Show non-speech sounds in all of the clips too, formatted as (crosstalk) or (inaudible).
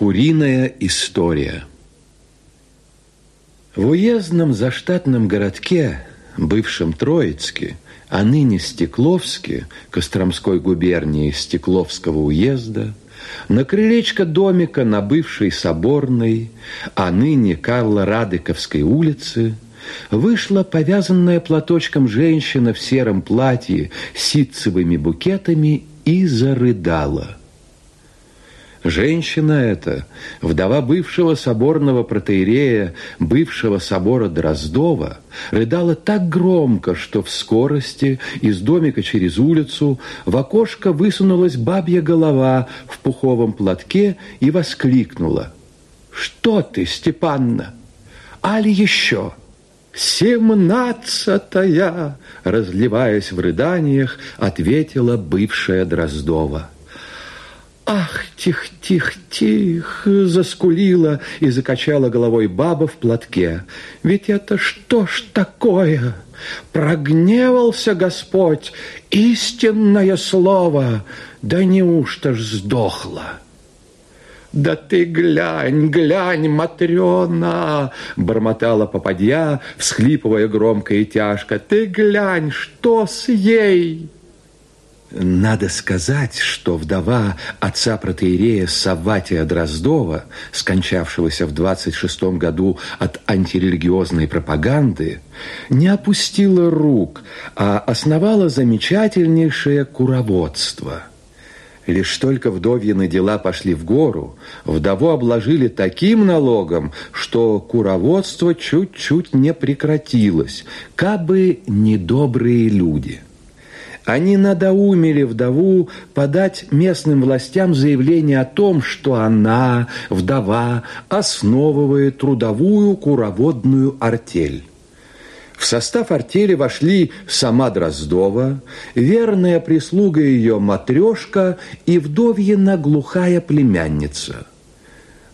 Куриная история. В уездном заштатном городке, бывшем Троицке, а ныне Стекловске, Костромской губернии Стекловского уезда, на крылечко домика на бывшей Соборной, а ныне Карла Радыковской улице, вышла повязанная платочком женщина в сером платье с ситцевыми букетами и зарыдала – Женщина эта, вдова бывшего соборного протеерея, бывшего собора Дроздова, рыдала так громко, что в скорости из домика через улицу в окошко высунулась бабья голова в пуховом платке и воскликнула. «Что ты, Степанна? Али еще?» «Семнадцатая!» Разливаясь в рыданиях, ответила бывшая Дроздова. «Ах, тих-тих-тих!» – заскулила и закачала головой баба в платке. «Ведь это что ж такое? Прогневался Господь, истинное слово, да неужто ж сдохла?» «Да ты глянь, глянь, Матрена!» — бормотала попадья, всхлипывая громко и тяжко. «Ты глянь, что с ей!» Надо сказать, что вдова отца протеерея Савватия Дроздова, скончавшегося в 26 году от антирелигиозной пропаганды, не опустила рук, а основала замечательнейшее куроводство. Лишь только вдовьины дела пошли в гору, вдову обложили таким налогом, что куроводство чуть-чуть не прекратилось, кабы недобрые люди – они надоумили вдову подать местным властям заявление о том, что она, вдова, основывает трудовую куроводную артель. В состав артели вошли сама Дроздова, верная прислуга ее матрешка и вдовьина глухая племянница –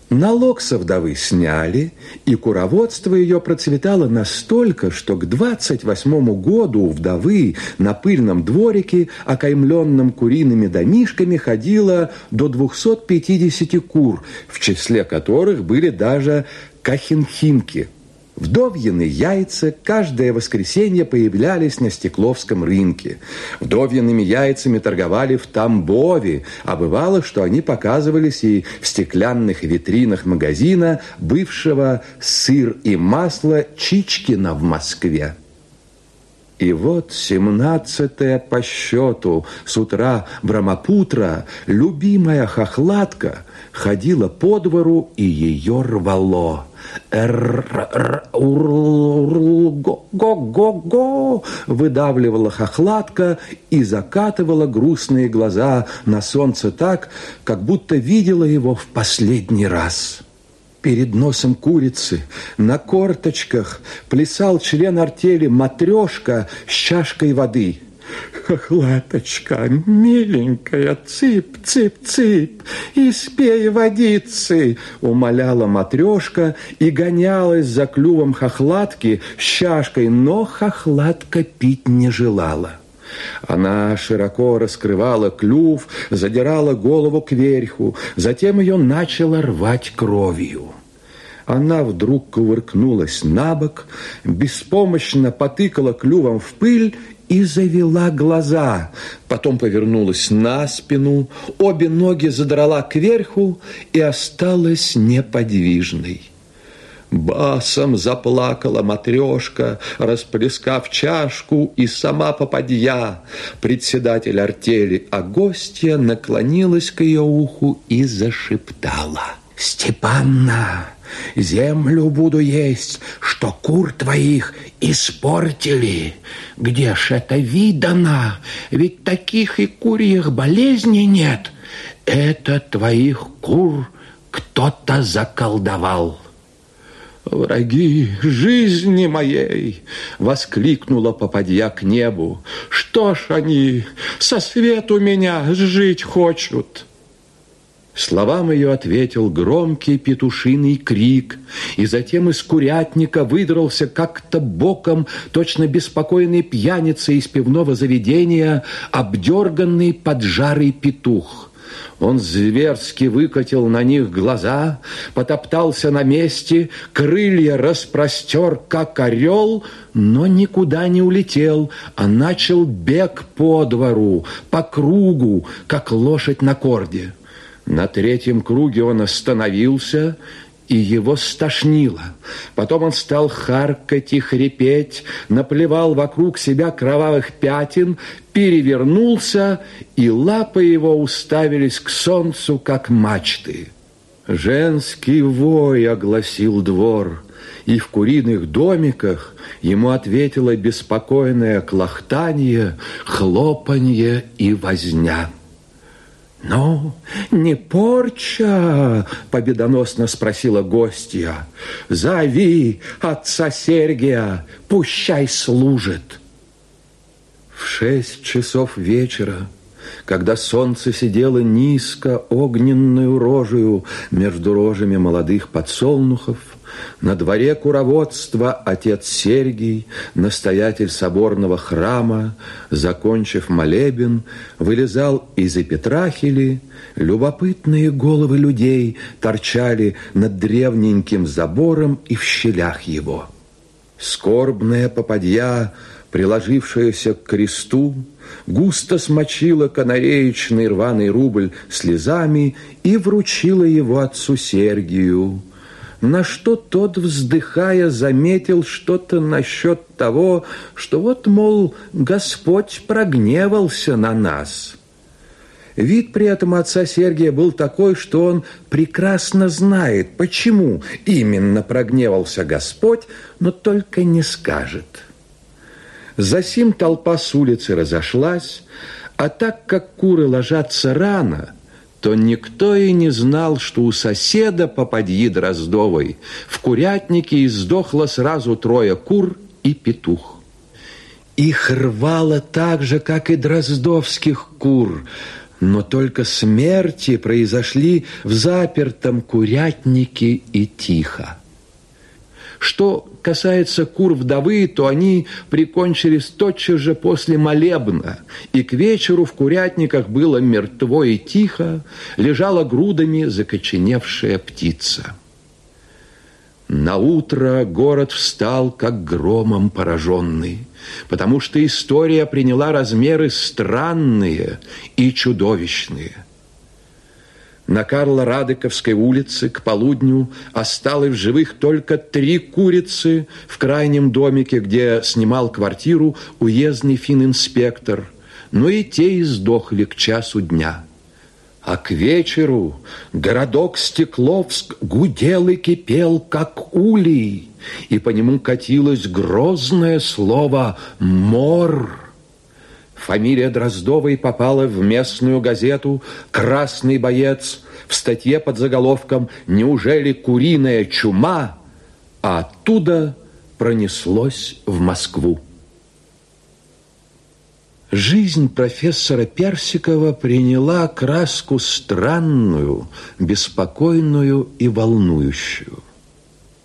Налог со вдовы сняли, и куроводство ее процветало настолько, что к 28 году у вдовы на пыльном дворике, окаймленном куриными домишками, ходило до 250 кур, в числе которых были даже кахинхинки – Вдовьины яйца каждое воскресенье появлялись на Стекловском рынке. Вдовьиными яйцами торговали в Тамбове, а бывало, что они показывались и в стеклянных витринах магазина бывшего «Сыр и масло» Чичкина в Москве. И вот семнадцатая по счету с утра Брамапутра, любимая хохлатка, ходила по двору и ее рвало. «Го-го-го!» выдавливала хохлатка и закатывала грустные глаза на солнце так, как будто видела его в последний раз. Перед носом курицы на корточках плясал член артели матрешка с чашкой воды – Хохлаточка, миленькая, цып, цып, цып, и спей водицы, умоляла матрешка и гонялась за клювом хохлатки с чашкой, но хохлатка пить не желала. Она широко раскрывала клюв, задирала голову кверху, затем ее начала рвать кровью. Она вдруг кувыркнулась на бок, беспомощно потыкала клювом в пыль и завела глаза. Потом повернулась на спину, обе ноги задрала кверху и осталась неподвижной. Басом заплакала матрешка, расплескав чашку, и сама попадья, председатель артели, а гостья наклонилась к ее уху и зашептала. «Степанна!» Землю буду есть, что кур твоих испортили. Где ж это видано? Ведь таких и курьих болезней нет. Это твоих кур кто-то заколдовал. «Враги жизни моей!» — воскликнула попадья к небу. «Что ж они со свету меня жить хочут?» Словам ее ответил громкий петушиный крик, и затем из курятника выдрался как-то боком точно беспокойный пьяница из пивного заведения, обдерганный поджарый петух. Он зверски выкатил на них глаза, потоптался на месте, крылья распростер, как орел, но никуда не улетел, а начал бег по двору, по кругу, как лошадь на корде. На третьем круге он остановился и его стошнило. Потом он стал харкать и хрипеть, наплевал вокруг себя кровавых пятен, перевернулся, и лапы его уставились к солнцу, как мачты. Женский вой огласил двор, и в куриных домиках ему ответило беспокойное клохтание, хлопанье и возня. «Ну, не порча?» – победоносно спросила гостья. «Зови отца Сергия, пущай служит». В шесть часов вечера, когда солнце сидело низко огненную рожею между рожами молодых подсолнухов, на дворе куроводства отец Сергий, настоятель соборного храма, закончив молебен, вылезал из эпитрахили, любопытные головы людей торчали над древненьким забором и в щелях его. Скорбная попадья, приложившаяся к кресту, густо смочила канареечный рваный рубль слезами и вручила его отцу Сергию – на что тот, вздыхая, заметил что-то насчет того, что вот, мол, Господь прогневался на нас. Вид при этом отца Сергия был такой, что он прекрасно знает, почему именно прогневался Господь, но только не скажет. Засим толпа с улицы разошлась, а так как куры ложатся рано – то никто и не знал, что у соседа попадьи Дроздовой в курятнике издохло сразу трое кур и петух. Их рвало так же, как и дроздовских кур, но только смерти произошли в запертом курятнике и тихо. Что касается кур вдовы, то они прикончились тотчас же после молебна, и к вечеру в курятниках было мертво и тихо, лежала грудами закоченевшая птица. На утро город встал, как громом пораженный, потому что история приняла размеры странные и чудовищные. На Карла-Радыковской улице к полудню осталось в живых только три курицы в крайнем домике, где снимал квартиру уездный фининспектор. Но и те издохли к часу дня. А к вечеру городок Стекловск гудел и кипел, как улей, и по нему катилось грозное слово «мор». Фамилия Дроздовой попала в местную газету «Красный боец» в статье под заголовком «Неужели куриная чума?» А оттуда пронеслось в Москву. Жизнь профессора Персикова приняла краску странную, беспокойную и волнующую.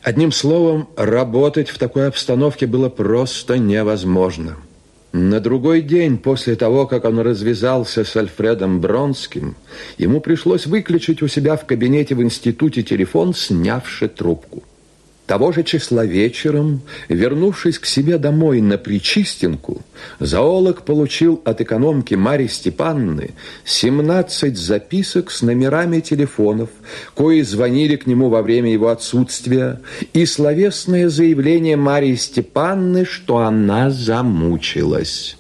Одним словом, работать в такой обстановке было просто невозможно – на другой день после того, как он развязался с Альфредом Бронским, ему пришлось выключить у себя в кабинете в институте телефон, снявши трубку. Того же числа вечером, вернувшись к себе домой на Причистинку, зоолог получил от экономки Марьи Степанны 17 записок с номерами телефонов, кои звонили к нему во время его отсутствия, и словесное заявление Марьи Степанны, что она замучилась.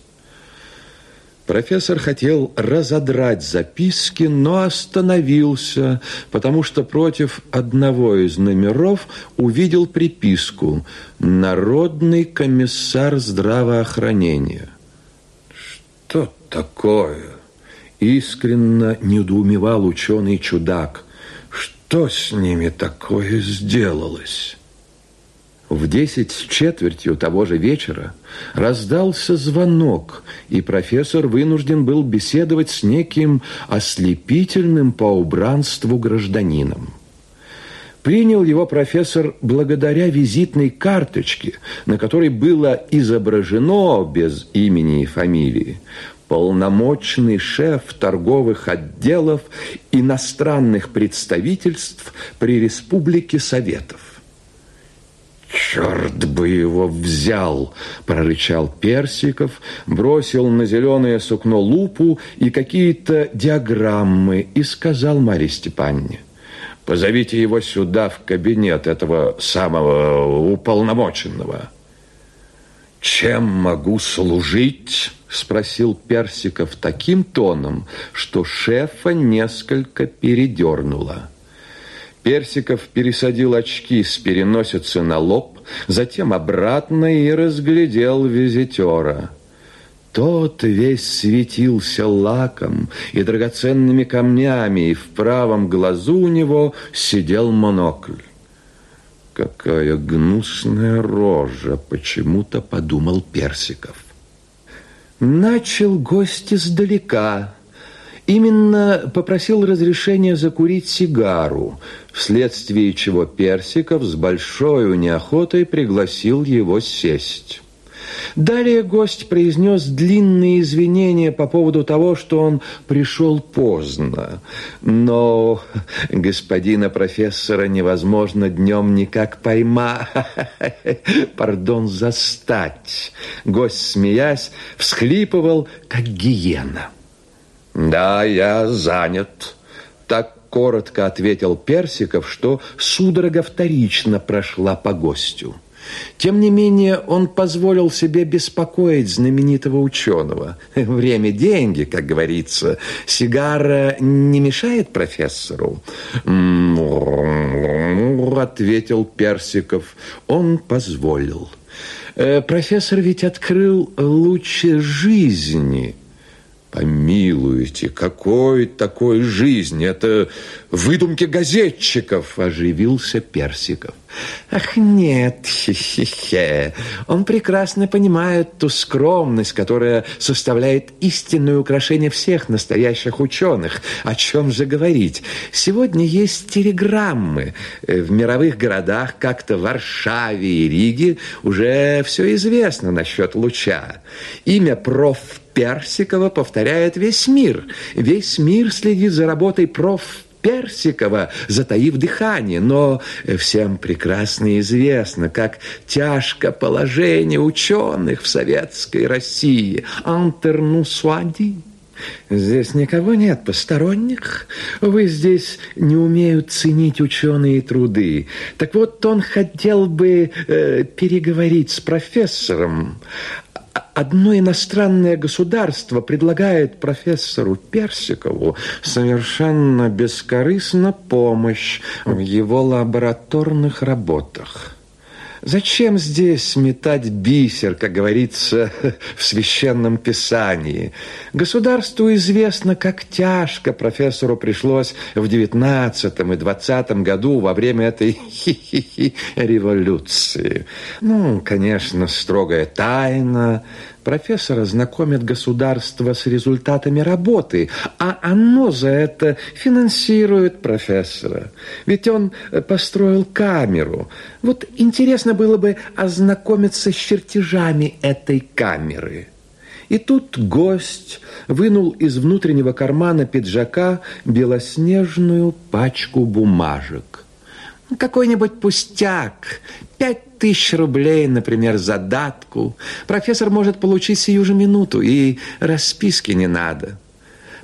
Профессор хотел разодрать записки, но остановился, потому что против одного из номеров увидел приписку «Народный комиссар здравоохранения». «Что такое?» Искренно недоумевал ученый-чудак. «Что с ними такое сделалось?» В десять с четвертью того же вечера раздался звонок, и профессор вынужден был беседовать с неким ослепительным по убранству гражданином. Принял его профессор благодаря визитной карточке, на которой было изображено без имени и фамилии полномочный шеф торговых отделов иностранных представительств при Республике Советов. «Черт бы его взял!» – прорычал Персиков, бросил на зеленое сукно лупу и какие-то диаграммы и сказал Марье Степанне. «Позовите его сюда, в кабинет этого самого уполномоченного». «Чем могу служить?» – спросил Персиков таким тоном, что шефа несколько передернуло. Персиков пересадил очки с переносицы на лоб, затем обратно и разглядел визитера. Тот весь светился лаком и драгоценными камнями, и в правом глазу у него сидел монокль. Какая гнусная рожа, почему-то подумал Персиков. Начал гость издалека. Именно попросил разрешения закурить сигару, вследствие чего Персиков с большой неохотой пригласил его сесть. Далее гость произнес длинные извинения по поводу того, что он пришел поздно. Но господина профессора невозможно днем никак поймать, (laughs) пардон, застать. Гость, смеясь, всхлипывал, как гиена. «Да, я занят», так коротко ответил Персиков, что судорога вторично прошла по гостю. Тем не менее, он позволил себе беспокоить знаменитого ученого. (laughs) Время – деньги, как говорится. Сигара не мешает профессору? Ответил Персиков. Он позволил. Э, профессор ведь открыл луч жизни – Помилуйте, какой такой жизни? Это выдумки газетчиков, оживился Персиков. Ах, нет, хе-хе-хе. Он прекрасно понимает ту скромность, которая составляет истинное украшение всех настоящих ученых. О чем же говорить? Сегодня есть телеграммы. В мировых городах, как-то в Варшаве и Риге, уже все известно насчет луча. Имя проф. Персикова повторяет весь мир. Весь мир следит за работой проф. Персикова, затаив дыхание, но всем прекрасно известно, как тяжко положение ученых в советской России. Антернусуади. Здесь никого нет посторонних. Вы здесь не умеют ценить ученые труды. Так вот, он хотел бы э, переговорить с профессором Одно иностранное государство предлагает профессору Персикову совершенно бескорыстно помощь в его лабораторных работах. Зачем здесь метать бисер, как говорится (laughs) в священном писании? Государству известно, как тяжко профессору пришлось в девятнадцатом и двадцатом году во время этой хи-хи-хи (laughs) революции. Ну, конечно, строгая тайна, Профессора знакомит государство с результатами работы, а оно за это финансирует профессора. Ведь он э, построил камеру. Вот интересно было бы ознакомиться с чертежами этой камеры. И тут гость вынул из внутреннего кармана пиджака белоснежную пачку бумажек. Какой-нибудь пустяк, пять тысяч рублей, например, задатку, профессор может получить сию же минуту, и расписки не надо.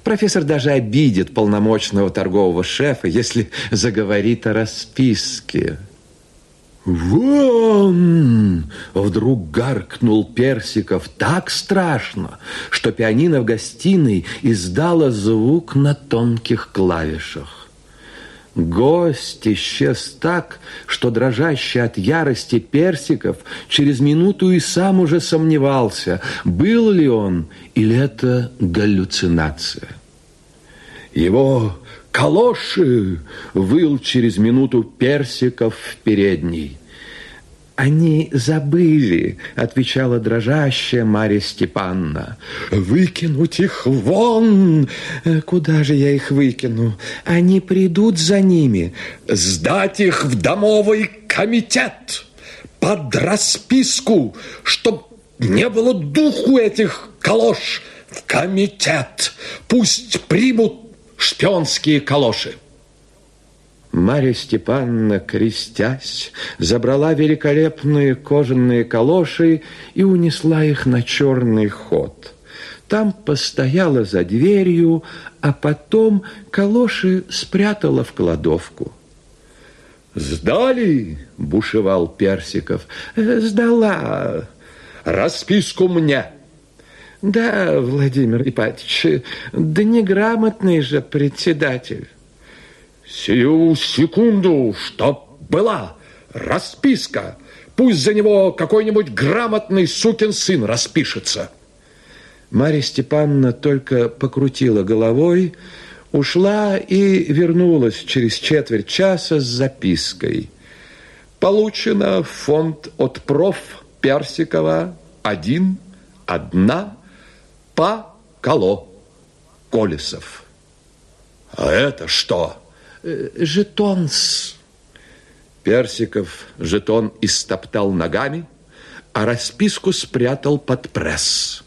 Профессор даже обидит полномочного торгового шефа, если заговорит о расписке. «Вон!» — вдруг гаркнул Персиков так страшно, что пианино в гостиной издало звук на тонких клавишах. Гость исчез так, что дрожащий от ярости Персиков через минуту и сам уже сомневался, был ли он или это галлюцинация. Его калоши выл через минуту Персиков в передней. «Они забыли», — отвечала дрожащая Марья Степанна. «Выкинуть их вон!» «Э, «Куда же я их выкину? Они придут за ними». «Сдать их в домовый комитет под расписку, чтоб не было духу этих калош в комитет. Пусть примут шпионские калоши. Марья Степановна, крестясь, забрала великолепные кожаные калоши и унесла их на черный ход. Там постояла за дверью, а потом калоши спрятала в кладовку. «Сдали?» – бушевал Персиков. «Э, «Сдала. Расписку мне». «Да, Владимир Ипатич, да неграмотный же председатель». Сию секунду, чтоб была расписка. Пусть за него какой-нибудь грамотный сукин сын распишется. Марья Степановна только покрутила головой, ушла и вернулась через четверть часа с запиской. Получено фонд от проф. Персикова один, одна, по коло Колесов. А это что? Э, жетонс. Персиков жетон истоптал ногами, а расписку спрятал под пресс.